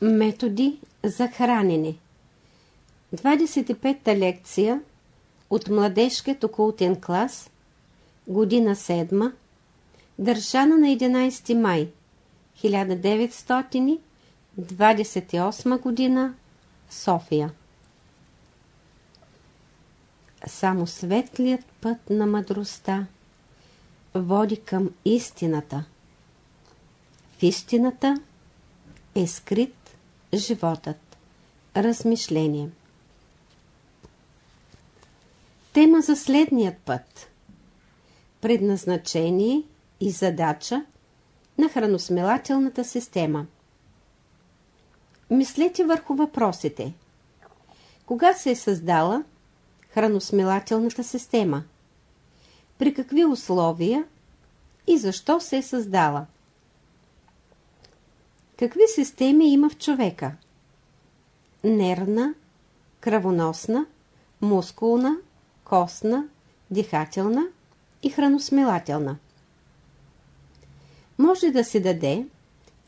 Методи за хранене 25-та лекция от младежкият окултен клас, година 7, държана на 11 май 1928 година, София. Само светлият път на мъдростта води към истината. В истината е скрит животът. Размишление Тема за следният път Предназначение и задача на храносмилателната система Мислете върху въпросите. Кога се е създала храносмилателната система? При какви условия и защо се е създала? Какви системи има в човека? Нервна, кръвоносна, мускулна, костна, дихателна и храносмилателна. Може да се даде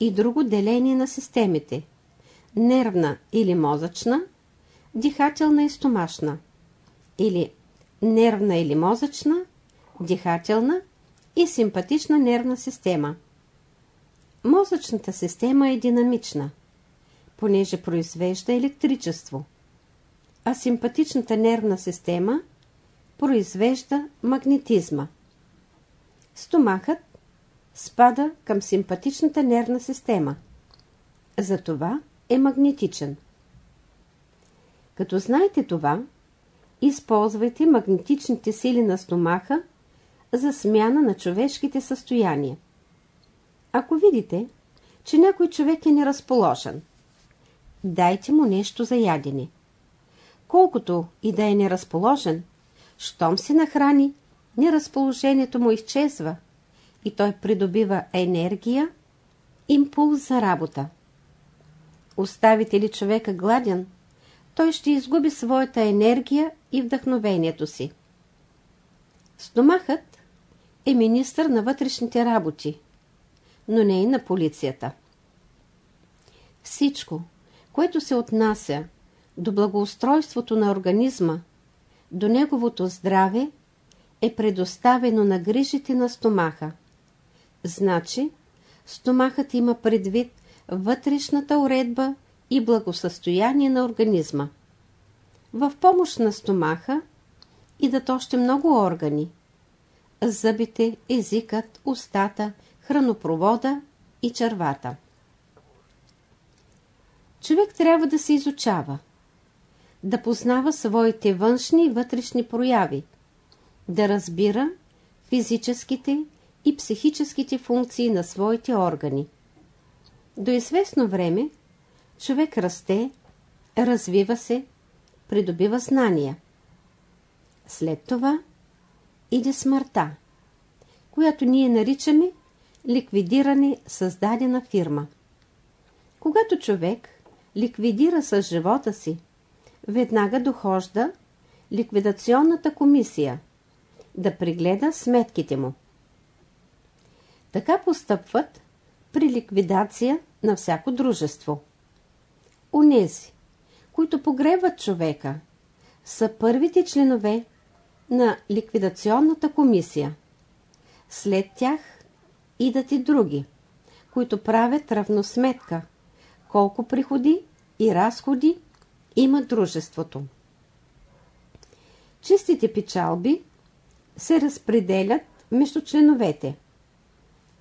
и друго деление на системите – нервна или мозъчна, дихателна и стомашна, или нервна или мозъчна, дихателна и симпатична нервна система – Мозъчната система е динамична, понеже произвежда електричество, а симпатичната нервна система произвежда магнетизма. Стомахът спада към симпатичната нервна система. Затова е магнетичен. Като знаете това, използвайте магнетичните сили на стомаха за смяна на човешките състояния. Ако видите, че някой човек е неразположен, дайте му нещо за ядене. Колкото и да е неразположен, щом се нахрани, неразположението му изчезва и той придобива енергия, импулс за работа. Оставите ли човека гладен, той ще изгуби своята енергия и вдъхновението си. Стомахът е министър на вътрешните работи но не и на полицията. Всичко, което се отнася до благоустройството на организма, до неговото здраве, е предоставено на грижите на стомаха. Значи, стомахът има предвид вътрешната уредба и благосъстояние на организма. В помощ на стомаха идат още много органи. Зъбите, езикът, устата – хранопровода и червата. Човек трябва да се изучава, да познава своите външни и вътрешни прояви, да разбира физическите и психическите функции на своите органи. До известно време човек расте, развива се, придобива знания. След това иде смъртта, която ние наричаме ликвидиране създадена фирма. Когато човек ликвидира с живота си, веднага дохожда ликвидационната комисия да пригледа сметките му. Така постъпват при ликвидация на всяко дружество. Унези, които погребват човека, са първите членове на ликвидационната комисия. След тях идат и други, които правят равносметка колко приходи и разходи има дружеството. Чистите печалби се разпределят между членовете.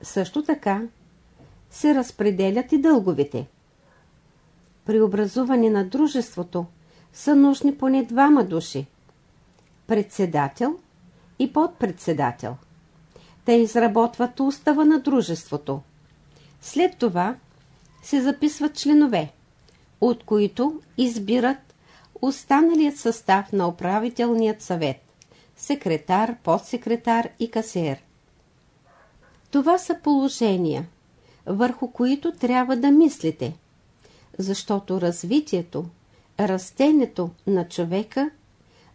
Също така се разпределят и дълговите. При образуване на дружеството са нужни поне двама души – председател и подпредседател – те изработват устава на дружеството. След това се записват членове, от които избират останалият състав на управителният съвет – секретар, подсекретар и касиер. Това са положения, върху които трябва да мислите, защото развитието, растението на човека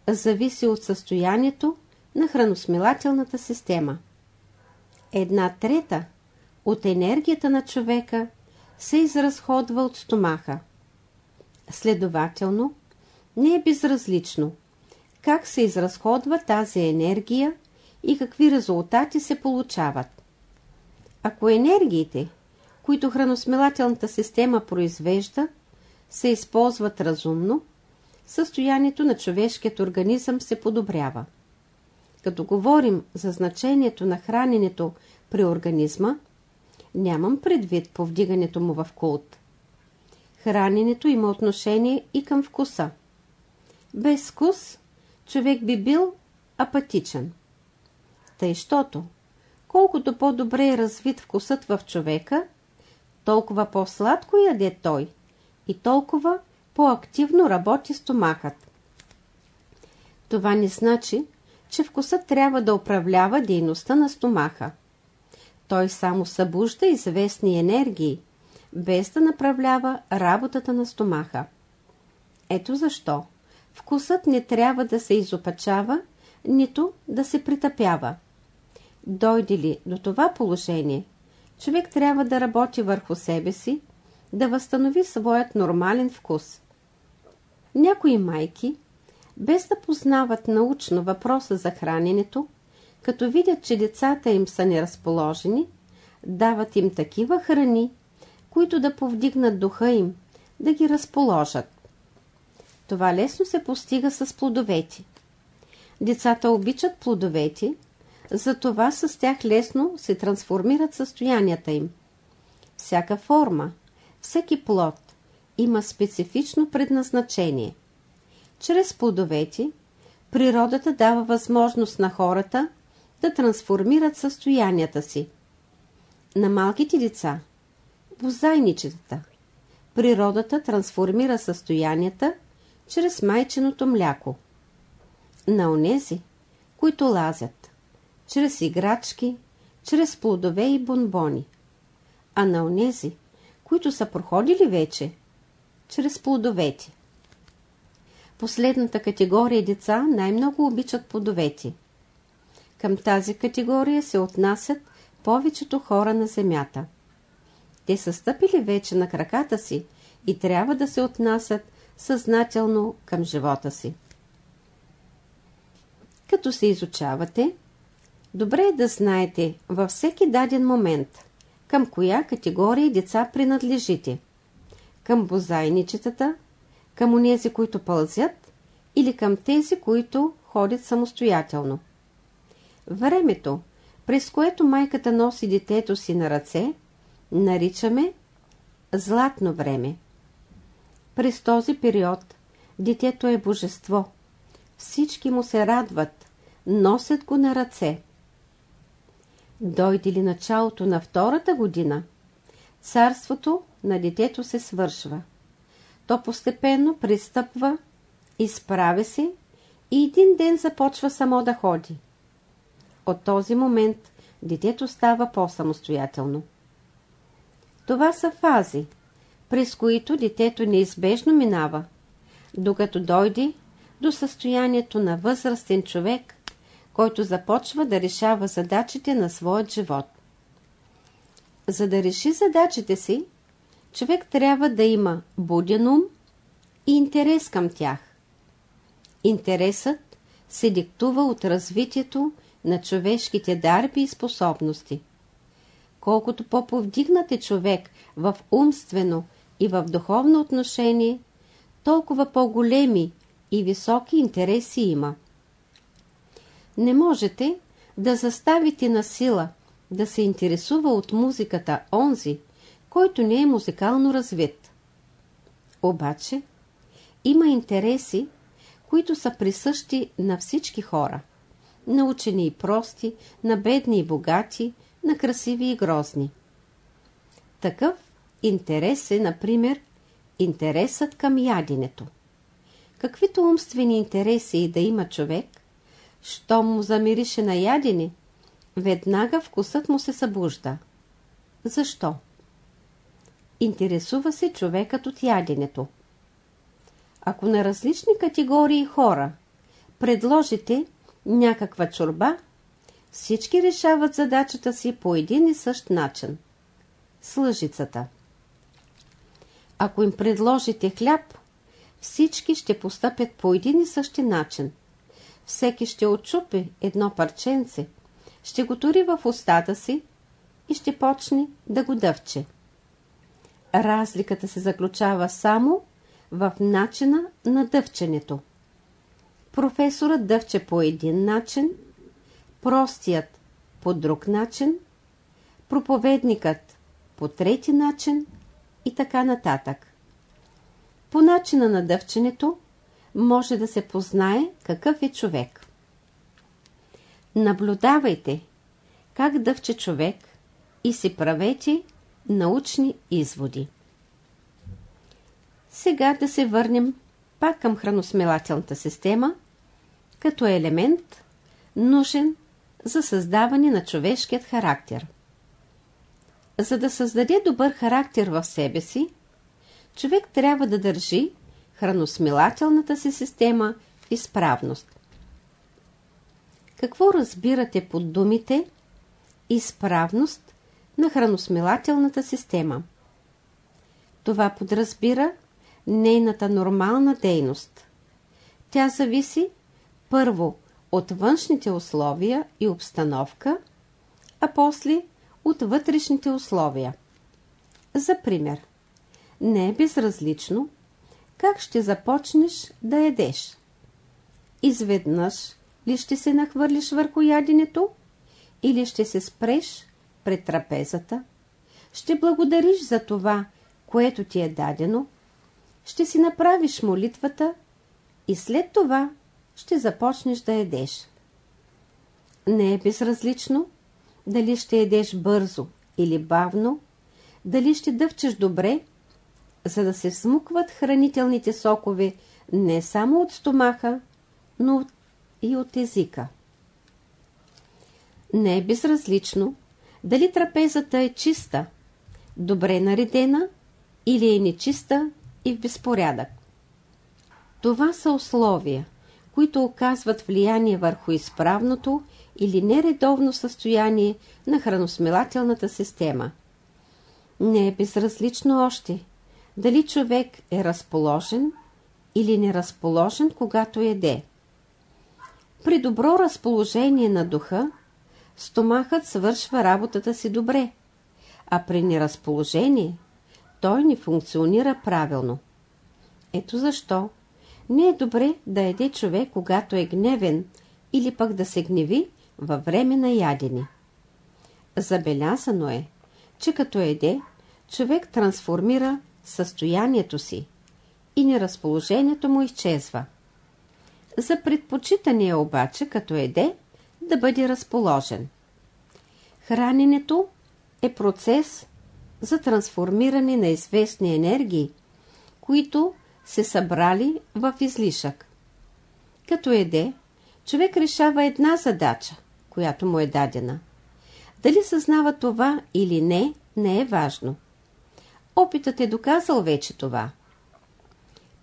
зависи от състоянието на храносмилателната система – една трета от енергията на човека се изразходва от стомаха. Следователно, не е безразлично как се изразходва тази енергия и какви резултати се получават. Ако енергиите, които храносмилателната система произвежда, се използват разумно, състоянието на човешкият организъм се подобрява. Като говорим за значението на храненето при организма, нямам предвид повдигането му в култ. Храненето има отношение и към вкуса. Без вкус човек би бил апатичен. Тъй, щото, колкото по-добре е развит вкусът в човека, толкова по-сладко яде той и толкова по-активно работи стомахът. Това не значи, че вкусът трябва да управлява дейността на стомаха. Той само събужда известни енергии, без да направлява работата на стомаха. Ето защо вкусът не трябва да се изопачава, нито да се притъпява. Дойде ли до това положение, човек трябва да работи върху себе си, да възстанови своят нормален вкус. Някои майки, без да познават научно въпроса за храненето, като видят, че децата им са неразположени, дават им такива храни, които да повдигнат духа им, да ги разположат. Това лесно се постига с плодовете. Децата обичат плодовете, затова с тях лесно се трансформират състоянията им. Всяка форма, всеки плод има специфично предназначение. Чрез плодовете природата дава възможност на хората да трансформират състоянията си. На малките деца, бозайничетата, природата трансформира състоянията чрез майченото мляко. На онези, които лазят, чрез играчки, чрез плодове и бонбони. А на онези, които са проходили вече, чрез плодовете. Последната категория деца най-много обичат плодовете. Към тази категория се отнасят повечето хора на земята. Те са стъпили вече на краката си и трябва да се отнасят съзнателно към живота си. Като се изучавате, добре е да знаете във всеки даден момент към коя категория деца принадлежите. Към бозайничетата, към онези, които пълзят или към тези, които ходят самостоятелно. Времето, през което майката носи детето си на ръце, наричаме златно време. През този период детето е божество. Всички му се радват, носят го на ръце. Дойде ли началото на втората година, царството на детето се свършва. То постепенно пристъпва, изправя се и един ден започва само да ходи. От този момент детето става по-самостоятелно. Това са фази, през които детето неизбежно минава, докато дойде до състоянието на възрастен човек, който започва да решава задачите на своят живот. За да реши задачите си, човек трябва да има буден ум и интерес към тях. Интересът се диктува от развитието на човешките дарби и способности. Колкото по-повдигнат е човек в умствено и в духовно отношение, толкова по-големи и високи интереси има. Не можете да заставите на сила да се интересува от музиката онзи, който не е музикално развит. Обаче, има интереси, които са присъщи на всички хора. На учени и прости, на бедни и богати, на красиви и грозни. Такъв интерес е, например, интересът към яденето. Каквито умствени интереси и да има човек, що му замирише на ядене, веднага вкусът му се събужда. Защо? Интересува се човекът от яденето. Ако на различни категории хора предложите някаква чорба, всички решават задачата си по един и същ начин. С лъжицата. Ако им предложите хляб, всички ще постъпят по един и същи начин. Всеки ще отчупи едно парченце, ще го тури в устата си и ще почне да го дъвче. Разликата се заключава само в начина на дъвченето. Професорът дъвче по един начин, простият по друг начин, проповедникът по трети начин и така нататък. По начина на дъвченето може да се познае какъв е човек. Наблюдавайте как дъвче човек и си правете научни изводи. Сега да се върнем пак към храносмилателната система, като елемент, нужен за създаване на човешкият характер. За да създаде добър характер в себе си, човек трябва да държи храносмилателната си система в изправност. Какво разбирате под думите изправност на храносмилателната система? Това подразбира нейната нормална дейност. Тя зависи първо от външните условия и обстановка, а после от вътрешните условия. За пример, не е безразлично как ще започнеш да едеш. Изведнъж ли ще се нахвърлиш върху яденето или ще се спреш пред трапезата, ще благодариш за това, което ти е дадено, ще си направиш молитвата и след това ще започнеш да едеш. Не е безразлично дали ще едеш бързо или бавно, дали ще дъвчеш добре, за да се смукват хранителните сокове не само от стомаха, но и от езика. Не е безразлично дали трапезата е чиста, добре наредена или е нечиста и в безпорядък. Това са условия, които оказват влияние върху изправното или нередовно състояние на храносмилателната система. Не е безразлично още дали човек е разположен или неразположен, когато еде. При добро разположение на духа, стомахът свършва работата си добре, а при неразположение той не функционира правилно. Ето защо не е добре да еде човек, когато е гневен или пък да се гневи във време на ядене. Забелязано е, че като еде, човек трансформира състоянието си и неразположението му изчезва. За предпочитане обаче, като еде, да бъде разположен. Храненето е процес за трансформиране на известни енергии, които се събрали в излишък. Като еде, човек решава една задача, която му е дадена. Дали съзнава това или не, не е важно. Опитът е доказал вече това.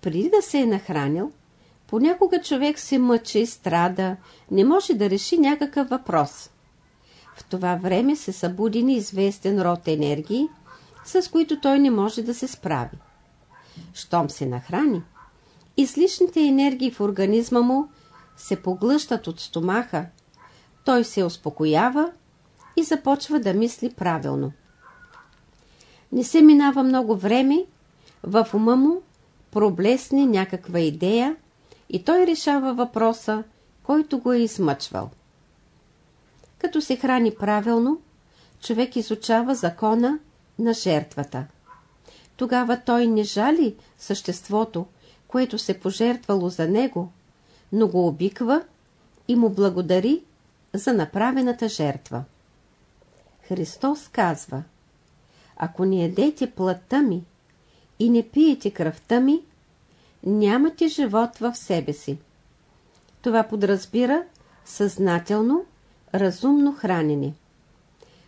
Преди да се е нахранил, понякога човек се мъчи, страда, не може да реши някакъв въпрос. В това време се събуди неизвестен род енергии, с които той не може да се справи. Щом се нахрани, излишните енергии в организма му се поглъщат от стомаха, той се успокоява и започва да мисли правилно. Не се минава много време, в ума му проблесне някаква идея и той решава въпроса, който го е измъчвал. Като се храни правилно, човек изучава закона на жертвата. Тогава той не жали съществото, което се пожертвало за него, но го обиква и му благодари за направената жертва. Христос казва Ако не едете плътта ми и не пиете кръвта ми, нямате живот в себе си. Това подразбира съзнателно, разумно хранене.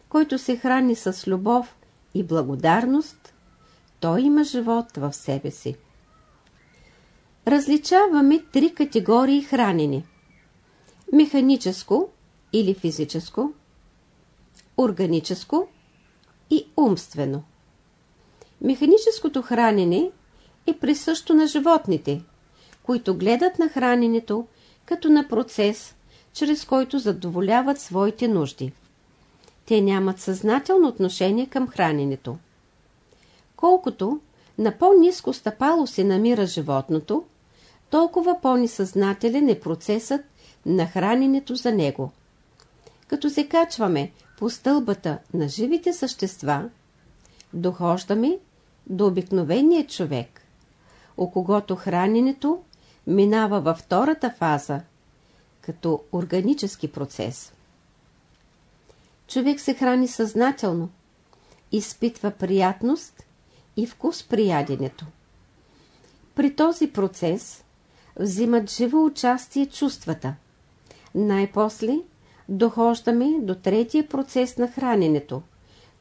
Който се храни с любов и благодарност, той има живот в себе си. Различаваме три категории хранене. Механическо или физическо, органическо и умствено. Механическото хранене е присъщо на животните, които гледат на храненето като на процес, чрез който задоволяват своите нужди. Те нямат съзнателно отношение към храненето. Колкото на по-низко стъпало се намира животното, толкова по-несъзнателен е процесът на храненето за него. Като се качваме по стълбата на живите същества, дохождаме до обикновения човек, о когото храненето минава във втората фаза, като органически процес. Човек се храни съзнателно, изпитва приятност и вкус при яденето. При този процес взимат живо участие чувствата. Най-после дохождаме до третия процес на храненето,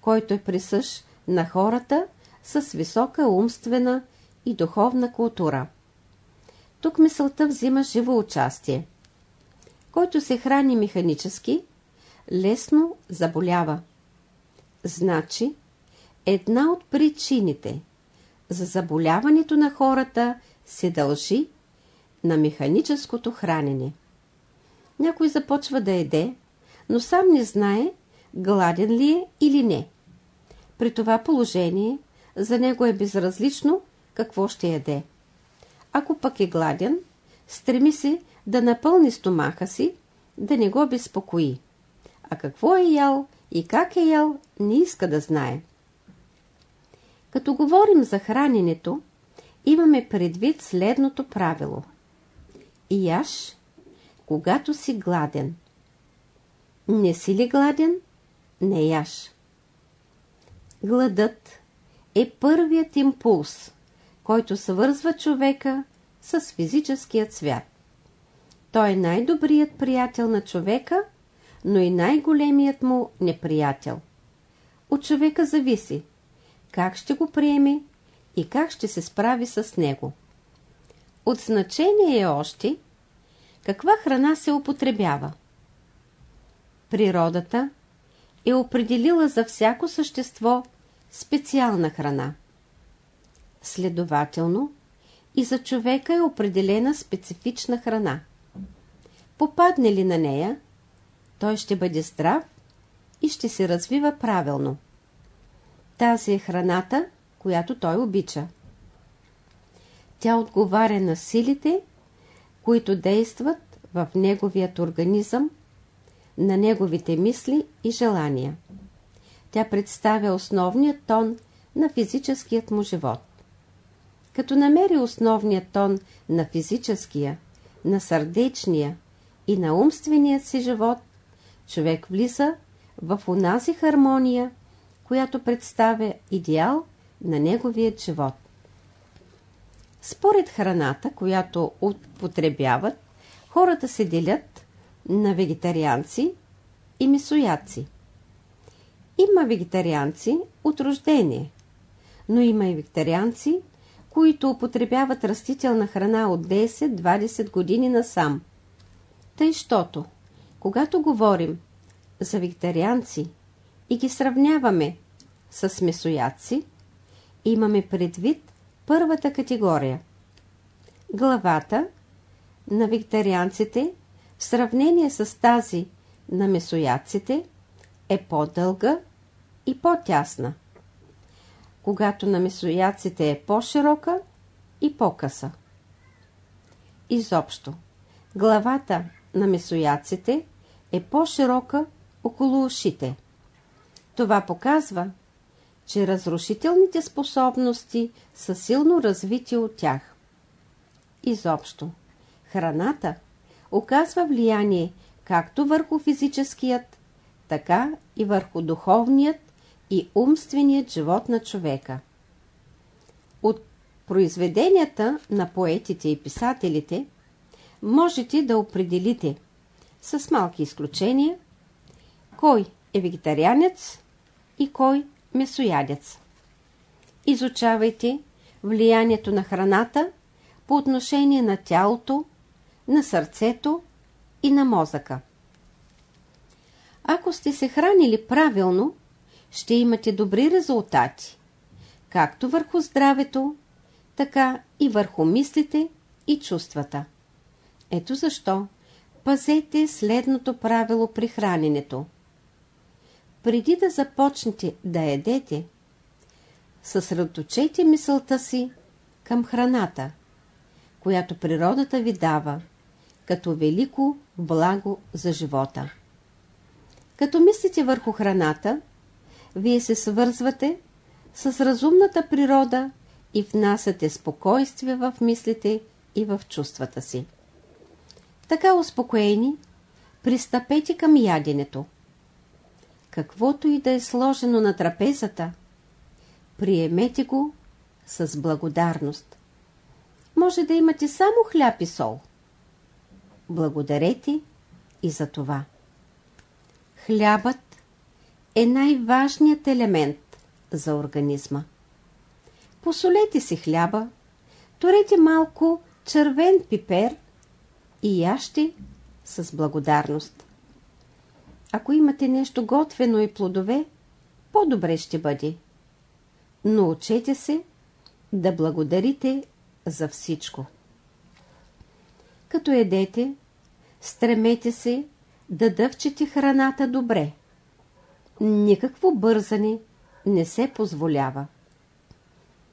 който е присъщ на хората с висока умствена и духовна култура. Тук мисълта взима живо участие. Който се храни механически, лесно заболява. Значи, една от причините за заболяването на хората се дължи на механическото хранене. Някой започва да еде, но сам не знае гладен ли е или не. При това положение за него е безразлично какво ще яде. Ако пък е гладен, стреми се да напълни стомаха си, да не го безпокои. А какво е ял и как е ял, не иска да знае. Като говорим за храненето, имаме предвид следното правило. Яш, когато си гладен. Не си ли гладен? Не яш. Гладът е първият импулс, който свързва човека с физическият свят. Той е най-добрият приятел на човека, но и най-големият му неприятел. От човека зависи как ще го приеме и как ще се справи с него. От значение е още каква храна се употребява. Природата е определила за всяко същество специална храна. Следователно, и за човека е определена специфична храна. Попадне ли на нея, той ще бъде здрав и ще се развива правилно. Тази е храната, която той обича. Тя отговаря на силите, които действат в неговият организъм, на неговите мисли и желания. Тя представя основният тон на физическият му живот. Като намери основният тон на физическия, на сърдечния и на умственият си живот, човек влиза в унази хармония, която представя идеал на неговият живот. Според храната, която употребяват, хората се делят на вегетарианци и месояци. Има вегетарианци от рождение, но има и вегетарианци, които употребяват растителна храна от 10-20 години насам. Тъй, щото, когато говорим за вегетарианци и ги сравняваме с месояци, имаме предвид първата категория. Главата на вегетарианците в сравнение с тази на месояците е по-дълга и по-тясна, когато на месояците е по-широка и по-къса. Изобщо, главата на месояците е по-широка около ушите. Това показва, че разрушителните способности са силно развити от тях. Изобщо, храната оказва влияние както върху физическият, така и върху духовният и умственият живот на човека. От произведенията на поетите и писателите можете да определите, с малки изключения, кой е вегетарианец и кой месоядец. Изучавайте влиянието на храната по отношение на тялото, на сърцето и на мозъка. Ако сте се хранили правилно, ще имате добри резултати. както върху здравето, така и върху мислите и чувствата. Ето защо пазете следното правило при храненето. Преди да започнете да едете, съсредоточете мисълта си към храната, която природата ви дава, като велико благо за живота. Като мислите върху храната, вие се свързвате с разумната природа и внасяте спокойствие в мислите и в чувствата си. Така успокоени, пристъпете към яденето. Каквото и да е сложено на трапезата, приемете го с благодарност. Може да имате само хляб и сол. Благодарете и за това. Хлябът е най-важният елемент за организма. Посолете си хляба, турете малко червен пипер и яще с благодарност. Ако имате нещо готвено и плодове, по-добре ще бъде. Но учете се да благодарите за всичко. Като едете, стремете се да дъвчете храната добре. Никакво бързане не се позволява.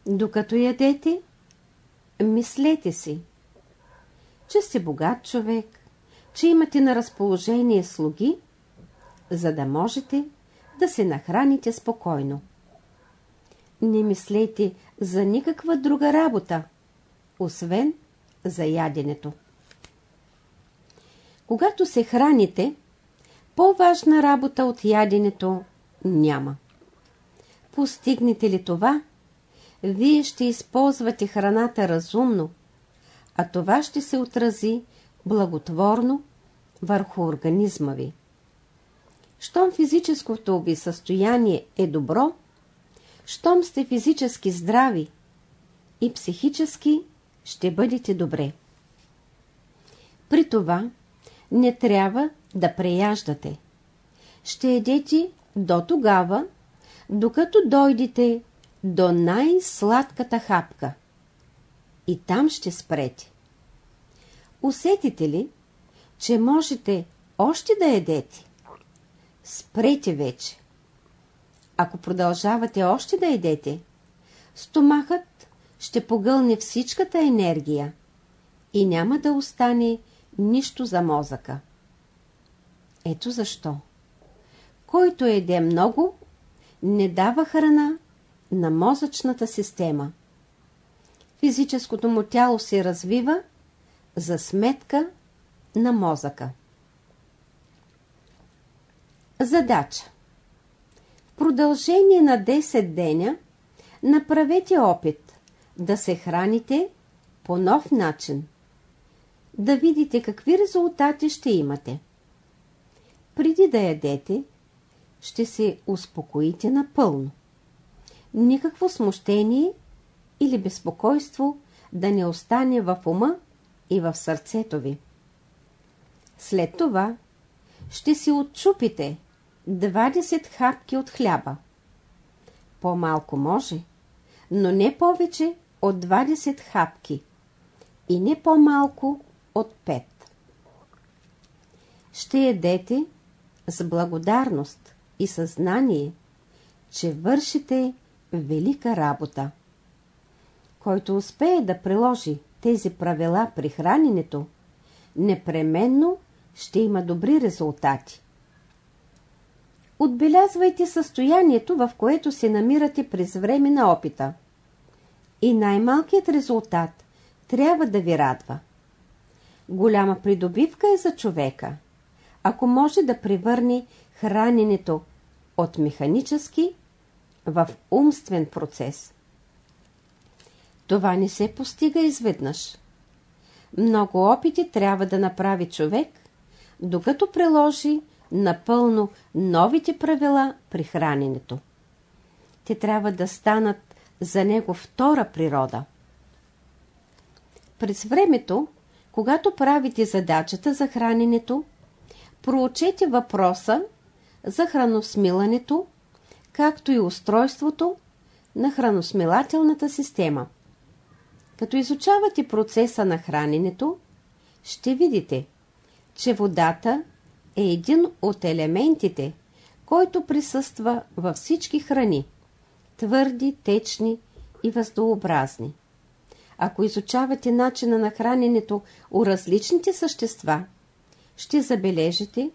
Докато ядете, мислете си, че сте богат човек, че имате на разположение слуги, за да можете да се нахраните спокойно. Не мислете за никаква друга работа, освен за яденето. Когато се храните, по-важна работа от яденето няма. Постигнете ли това, вие ще използвате храната разумно, а това ще се отрази благотворно върху организма ви. Щом физическото ви състояние е добро, щом сте физически здрави и психически ще бъдете добре. При това не трябва да преяждате. Ще едете до тогава, докато дойдете до най-сладката хапка. И там ще спрете. Усетите ли, че можете още да едете? Спрете вече. Ако продължавате още да едете, стомахът ще погълне всичката енергия и няма да остане нищо за мозъка. Ето защо. Който еде много, не дава храна на мозъчната система. Физическото му тяло се развива за сметка на мозъка. Задача В продължение на 10 деня направете опит да се храните по нов начин. Да видите какви резултати ще имате. Преди да ядете, ще се успокоите напълно. Никакво смущение или безпокойство да не остане в ума и в сърцето ви. След това ще си отчупите 20 хапки от хляба. По-малко може, но не повече от 20 хапки и не по-малко от 5. Ще едете с благодарност и съзнание, че вършите велика работа. Който успее да приложи тези правила при храненето, непременно ще има добри резултати. Отбелязвайте състоянието, в което се намирате през време на опита. И най-малкият резултат трябва да ви радва. Голяма придобивка е за човека, ако може да превърне храненето от механически в умствен процес. Това не се постига изведнъж. Много опити трябва да направи човек, докато приложи напълно новите правила при храненето. Те трябва да станат за него втора природа. През времето, когато правите задачата за храненето, проучете въпроса за храносмилането, както и устройството, на храносмилателната система. Като изучавате процеса на храненето, ще видите, че водата е един от елементите, който присъства във всички храни – твърди, течни и въздуобразни. Ако изучавате начина на храненето у различните същества, ще забележите,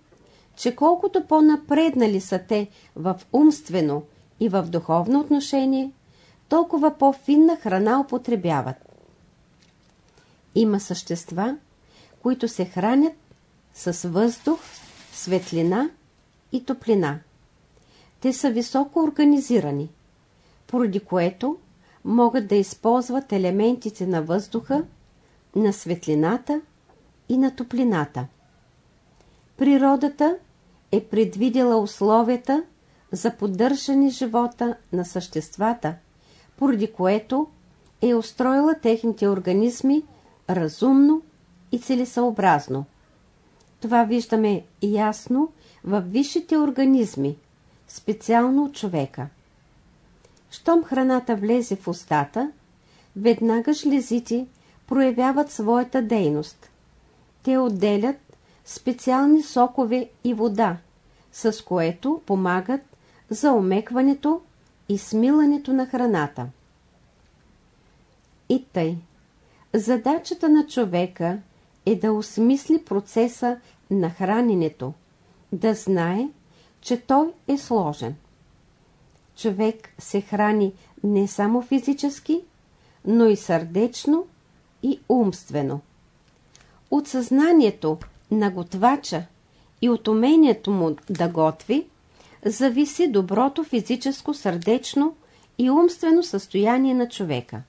че колкото по-напреднали са те в умствено и в духовно отношение, толкова по-финна храна употребяват. Има същества, които се хранят с въздух, светлина и топлина. Те са високо организирани, поради което могат да използват елементите на въздуха, на светлината и на топлината. Природата е предвидела условията за поддържане живота на съществата, поради което е устроила техните организми разумно и целесъобразно. Това виждаме ясно в висшите организми, специално от човека. Щом храната влезе в устата, веднага жлезите проявяват своята дейност. Те отделят специални сокове и вода, с което помагат за омекването и смилането на храната. И тъй, задачата на човека е да осмисли процеса на храненето, да знае, че той е сложен. Човек се храни не само физически, но и сърдечно и умствено. От съзнанието на готвача и от умението му да готви, зависи доброто физическо, сърдечно и умствено състояние на човека.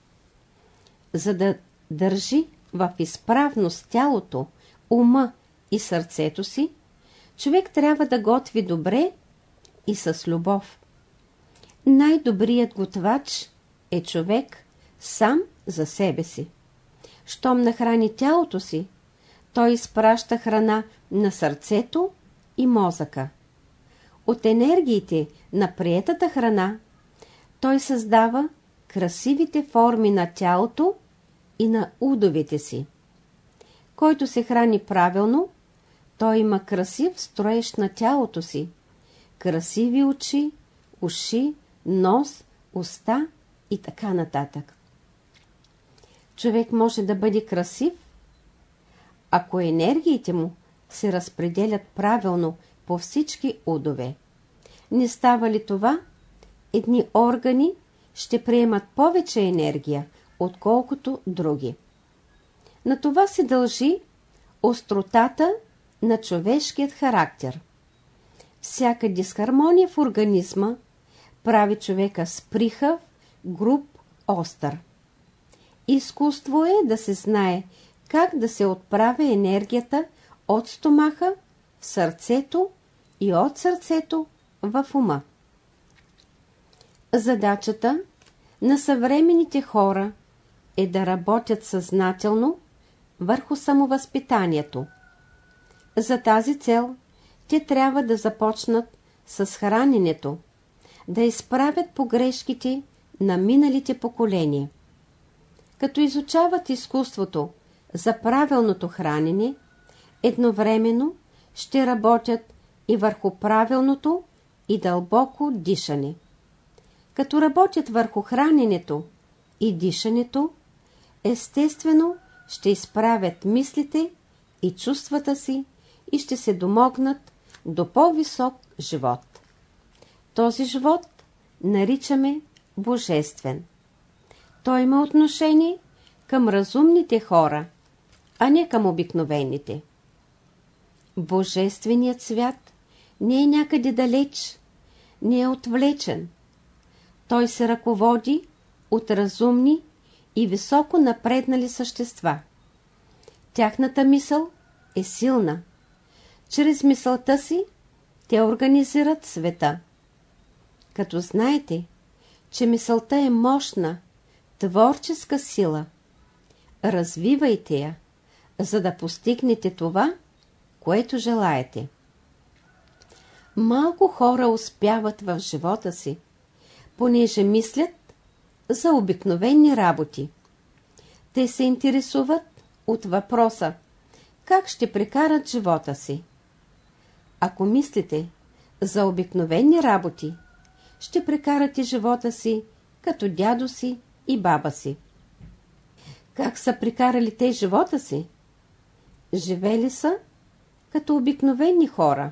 За да държи в изправност тялото, ума и сърцето си, човек трябва да готви добре и с любов. Най-добрият готвач е човек сам за себе си. Щом нахрани тялото си, той изпраща храна на сърцето и мозъка. От енергиите на приетата храна той създава красивите форми на тялото и на удовите си. Който се храни правилно, той има красив строеж на тялото си, красиви очи, уши, нос, уста и така нататък. Човек може да бъде красив, ако енергиите му се разпределят правилно по всички удове. Не става ли това, едни органи ще приемат повече енергия, отколкото други. На това се дължи остротата на човешкият характер. Всяка дисхармония в организма прави човека сприхав, груб, остър. Изкуство е да се знае как да се отправя енергията от стомаха в сърцето и от сърцето в ума. Задачата на съвременните хора е да работят съзнателно върху самовъзпитанието. За тази цел те трябва да започнат с храненето, да изправят погрешките на миналите поколения. Като изучават изкуството за правилното хранене, едновременно ще работят и върху правилното и дълбоко дишане. Като работят върху храненето и дишането, естествено ще изправят мислите и чувствата си и ще се домогнат до по-висок живот. Този живот наричаме божествен. Той има отношение към разумните хора, а не към обикновените. Божественият свят не е някъде далеч, не е отвлечен. Той се ръководи от разумни и високо напреднали същества. Тяхната мисъл е силна. Чрез мисълта си те организират света. Като знаете, че мисълта е мощна, творческа сила, развивайте я, за да постигнете това, което желаете. Малко хора успяват в живота си, понеже мислят за обикновени работи. Те се интересуват от въпроса как ще прекарат живота си. Ако мислите за обикновени работи, ще прекарате живота си като дядо си и баба си. Как са прекарали те живота си? Живели са като обикновени хора,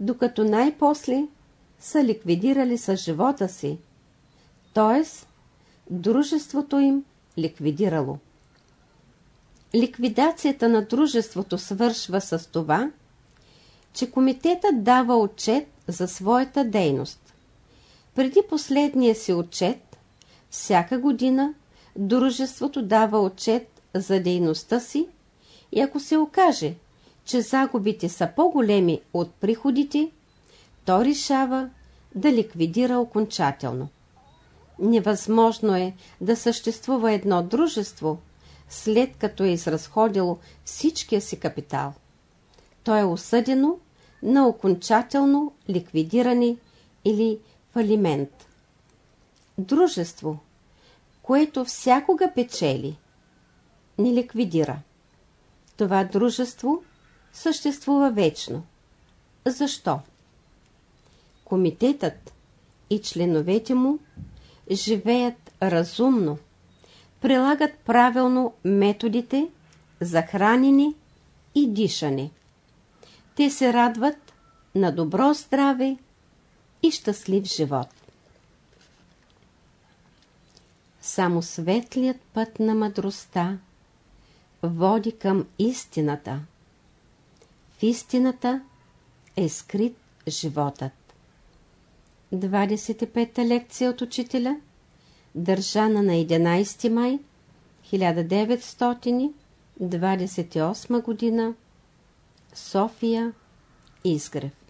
докато най-после са ликвидирали с живота си, т.е. дружеството им ликвидирало. Ликвидацията на дружеството свършва с това, че комитетът дава отчет за своята дейност. Преди последния си отчет, всяка година дружеството дава отчет за дейността си и ако се окаже, че загубите са по-големи от приходите, то решава да ликвидира окончателно. Невъзможно е да съществува едно дружество, след като е изразходило всичкия си капитал. То е осъдено на окончателно ликвидиране или фалимент. Дружество, което всякога печели, не ликвидира. Това дружество съществува вечно. Защо? Комитетът и членовете му живеят разумно, прилагат правилно методите за хранене и дишане. Те се радват на добро здраве и щастлив живот. Само светлият път на мъдростта води към истината. В истината е скрит животът. 25-та лекция от учителя, държана на 11 май 1928 година, София, Изгрев.